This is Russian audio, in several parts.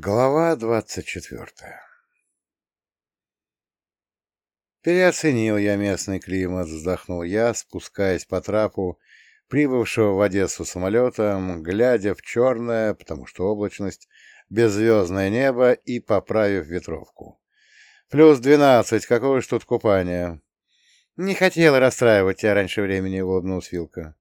Глава двадцать четвертая Переоценил я местный климат, вздохнул я, спускаясь по трапу прибывшего в Одессу самолетом, глядя в черное, потому что облачность, беззвездное небо и поправив ветровку. Плюс двенадцать, какое ж тут купание? Не хотела расстраивать тебя раньше времени, улыбнулась Вилка.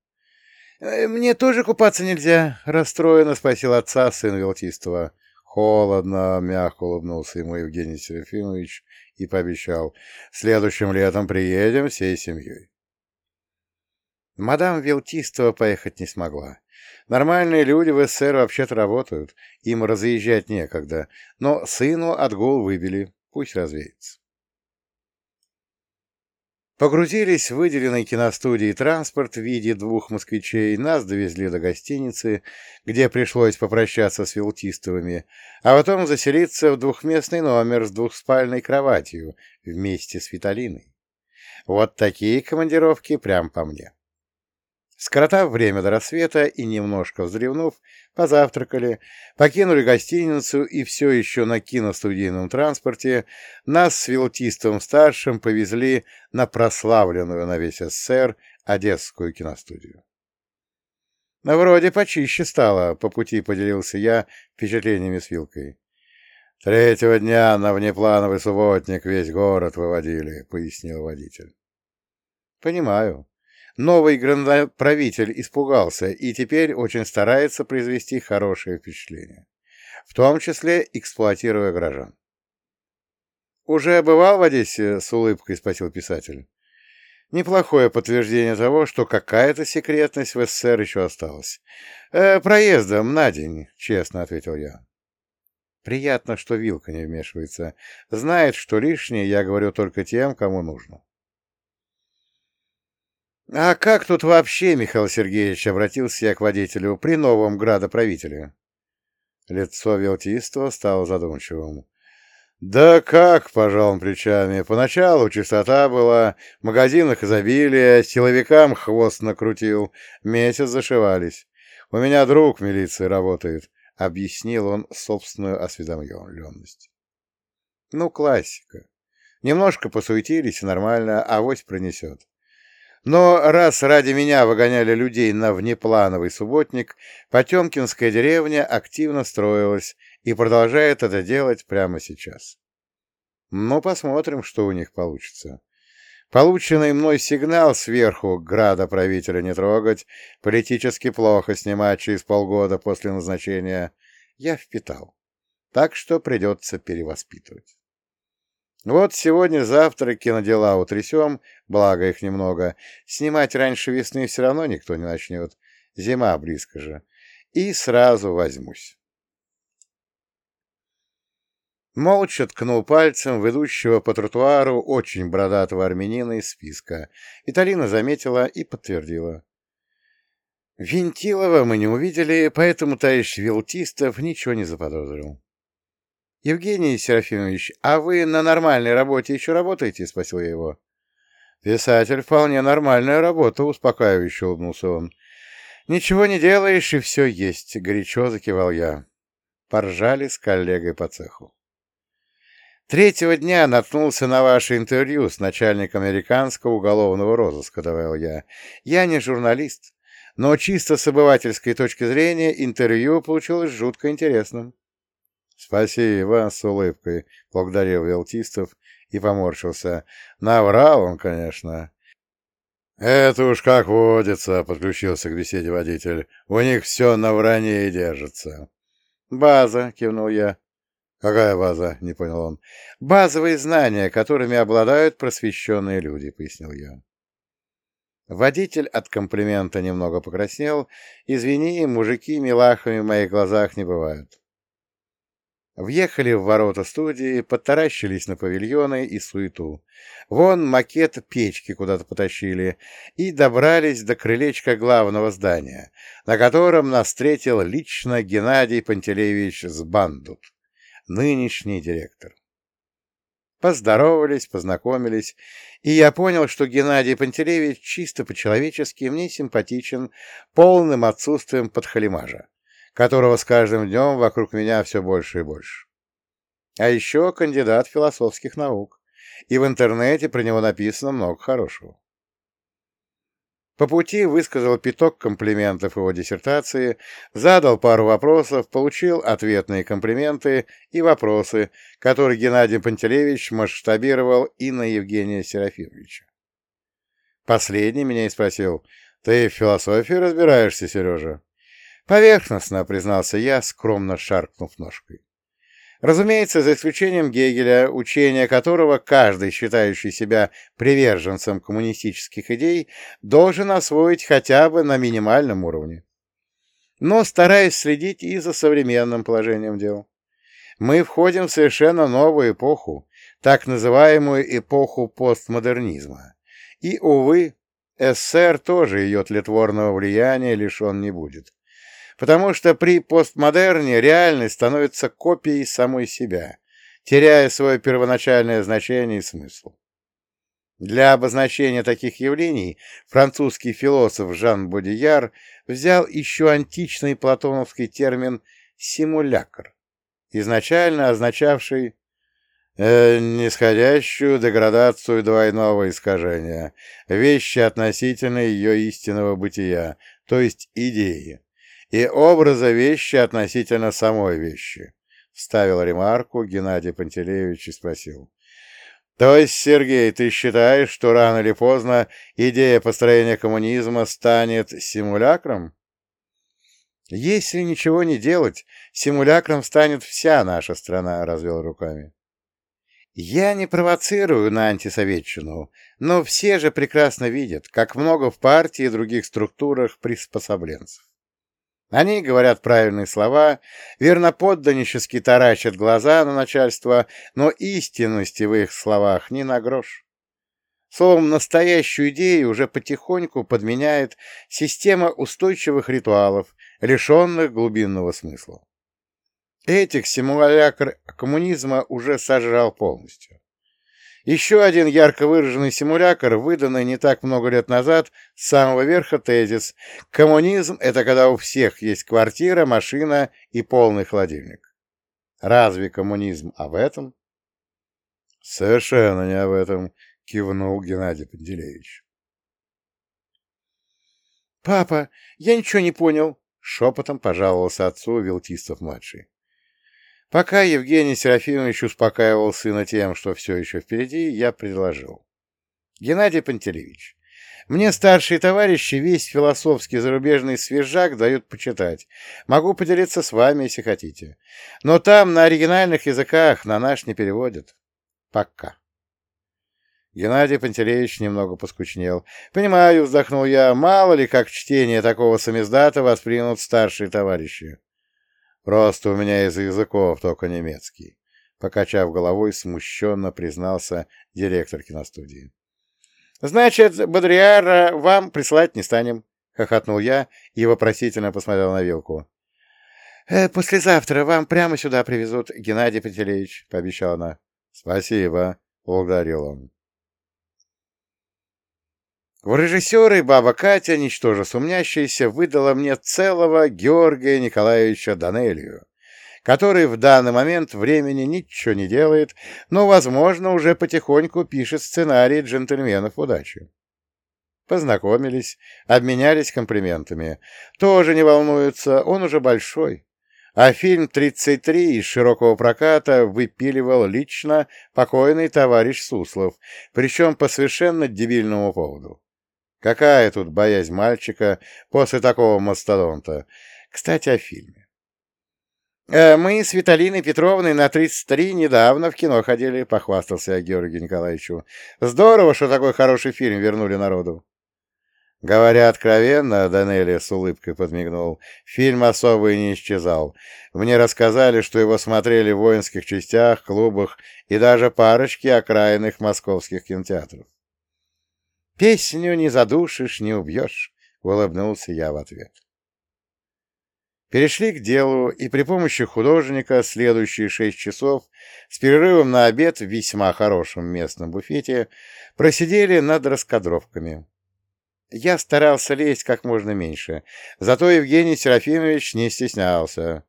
«Э, «Мне тоже купаться нельзя», — расстроенно спросил отца сын Велтистова. Холодно, мягко улыбнулся ему Евгений Серафимович и пообещал. Следующим летом приедем всей семьей. Мадам Велтистова поехать не смогла. Нормальные люди в СССР вообще-то работают, им разъезжать некогда, но сыну отгул выбили, пусть развеется. Погрузились в выделенный киностудии транспорт в виде двух москвичей, нас довезли до гостиницы, где пришлось попрощаться с Вилтистовыми, а потом заселиться в двухместный номер с двухспальной кроватью вместе с Виталиной. Вот такие командировки прям по мне. Скоротав время до рассвета и немножко вздревнув, позавтракали, покинули гостиницу и все еще на киностудийном транспорте нас с Вилтистом-старшим повезли на прославленную на весь СССР Одесскую киностудию. Вроде почище стало, по пути поделился я впечатлениями с Вилкой. Третьего дня на внеплановый субботник весь город выводили, пояснил водитель. Понимаю. Новый градоправитель испугался и теперь очень старается произвести хорошее впечатление, в том числе эксплуатируя горожан. «Уже бывал в Одессе?» — с улыбкой спросил писатель. Неплохое подтверждение того, что какая-то секретность в СССР еще осталась. «Э, «Проездом на день», — честно ответил я. Приятно, что Вилка не вмешивается. Знает, что лишнее я говорю только тем, кому нужно. «А как тут вообще, Михаил Сергеевич, обратился я к водителю при новом градоправителе?» Лицо Велтистого стало задумчивым. «Да как?» — пожал он плечами. «Поначалу чистота была, в магазинах изобилие, силовикам хвост накрутил, месяц зашивались. У меня друг в милиции работает», — объяснил он собственную осведомленность. «Ну, классика. Немножко посуетились, нормально, авось пронесет. Но раз ради меня выгоняли людей на внеплановый субботник, Потемкинская деревня активно строилась и продолжает это делать прямо сейчас. Ну, посмотрим, что у них получится. Полученный мной сигнал сверху града правителя не трогать, политически плохо снимать через полгода после назначения, я впитал. Так что придется перевоспитывать. Вот сегодня-завтра кинодела утрясем, благо их немного. Снимать раньше весны все равно никто не начнет. Зима близко же. И сразу возьмусь. Молча ткнул пальцем ведущего по тротуару очень бородатого армянина из списка. Виталина заметила и подтвердила. Винтилова мы не увидели, поэтому товарищ Вилтистов ничего не заподозрил. — Евгений Серафимович, а вы на нормальной работе еще работаете? — спросил я его. — Писатель, вполне нормальная работа, — успокаивающе улыбнулся он. — Ничего не делаешь, и все есть, — горячо закивал я. Поржали с коллегой по цеху. Третьего дня наткнулся на ваше интервью с начальником американского уголовного розыска, добавил я. Я не журналист, но чисто с обывательской точки зрения интервью получилось жутко интересным. Спасибо, с улыбкой благодарил Велтистов и поморщился. Наврал он, конечно. Это уж как водится, подключился к беседе водитель. У них все на вранье и держится. База, кивнул я. Какая база? не понял он. Базовые знания, которыми обладают просвещенные люди, пояснил я. Водитель от комплимента немного покраснел. Извини, мужики милахами в моих глазах не бывают. Въехали в ворота студии, подтаращились на павильоны и суету. Вон макет печки куда-то потащили и добрались до крылечка главного здания, на котором нас встретил лично Геннадий Пантелеевич Сбандут, нынешний директор. Поздоровались, познакомились, и я понял, что Геннадий Пантелеевич чисто по-человечески мне симпатичен полным отсутствием подхалимажа которого с каждым днем вокруг меня все больше и больше. А еще кандидат философских наук, и в интернете про него написано много хорошего. По пути высказал пяток комплиментов его диссертации, задал пару вопросов, получил ответные комплименты и вопросы, которые Геннадий Пантелеевич масштабировал и на Евгения Серафимовича. Последний меня и спросил, «Ты в философии разбираешься, Сережа?» «Поверхностно», — признался я, скромно шаркнув ножкой. Разумеется, за исключением Гегеля, учения которого каждый, считающий себя приверженцем коммунистических идей, должен освоить хотя бы на минимальном уровне. Но стараясь следить и за современным положением дел. Мы входим в совершенно новую эпоху, так называемую эпоху постмодернизма. И, увы, СССР тоже ее тлетворного влияния лишен не будет потому что при постмодерне реальность становится копией самой себя, теряя свое первоначальное значение и смысл. Для обозначения таких явлений французский философ Жан Бодияр взял еще античный платоновский термин «симулякр», изначально означавший э, нисходящую деградацию двойного искажения, вещи относительно ее истинного бытия, то есть идеи, и образа вещи относительно самой вещи, — вставил ремарку Геннадий Пантелеевич и спросил. — То есть, Сергей, ты считаешь, что рано или поздно идея построения коммунизма станет симулякром? — Если ничего не делать, симулякром станет вся наша страна, — развел руками. Я не провоцирую на антисоветчину, но все же прекрасно видят, как много в партии и других структурах приспособленцев. Они говорят правильные слова, верноподданнически таращат глаза на начальство, но истинности в их словах ни на грош. Словом, настоящую идею уже потихоньку подменяет система устойчивых ритуалов, лишенных глубинного смысла. Этих симулякр коммунизма уже сожрал полностью. Еще один ярко выраженный симулякр, выданный не так много лет назад с самого верха тезис «Коммунизм — это когда у всех есть квартира, машина и полный холодильник». Разве коммунизм об этом? Совершенно не об этом, кивнул Геннадий Пантелеевич. «Папа, я ничего не понял», — шепотом пожаловался отцу Вилтистов-младший. Пока Евгений Серафимович успокаивал сына тем, что все еще впереди, я предложил. Геннадий Пантелеевич, мне старшие товарищи весь философский зарубежный свежак дают почитать. Могу поделиться с вами, если хотите. Но там на оригинальных языках на наш не переводят. Пока. Геннадий Пантелеевич немного поскучнел. «Понимаю», — вздохнул я, — «мало ли как чтение такого самиздата воспримут старшие товарищи». Просто у меня из языков только немецкий. Покачав головой, смущенно признался директор киностудии. «Значит, Бодриара вам присылать не станем», — хохотнул я и вопросительно посмотрел на вилку. «Э, «Послезавтра вам прямо сюда привезут, Геннадий Пантелеич», — пообещала она. «Спасибо», — благодарил он. В режиссеры баба Катя, ничтоже сумнящаяся, выдала мне целого Георгия Николаевича Данелию, который в данный момент времени ничего не делает, но, возможно, уже потихоньку пишет сценарий джентльменов удачи. Познакомились, обменялись комплиментами. Тоже не волнуется, он уже большой. А фильм «33» из широкого проката выпиливал лично покойный товарищ Суслов, причем по совершенно дебильному поводу. Какая тут боязнь мальчика после такого мастодонта? Кстати, о фильме. Э, «Мы с Виталиной Петровной на 33 недавно в кино ходили», — похвастался я Георгию Николаевичу. «Здорово, что такой хороший фильм вернули народу». Говоря откровенно, Данелли с улыбкой подмигнул, фильм особо и не исчезал. Мне рассказали, что его смотрели в воинских частях, клубах и даже парочки окраинных московских кинотеатров. «Песню не задушишь, не убьешь», — улыбнулся я в ответ. Перешли к делу, и при помощи художника следующие шесть часов с перерывом на обед в весьма хорошем местном буфете просидели над раскадровками. Я старался лезть как можно меньше, зато Евгений Серафимович не стеснялся.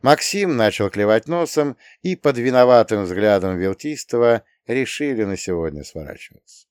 Максим начал клевать носом, и под виноватым взглядом Велтистова решили на сегодня сворачиваться.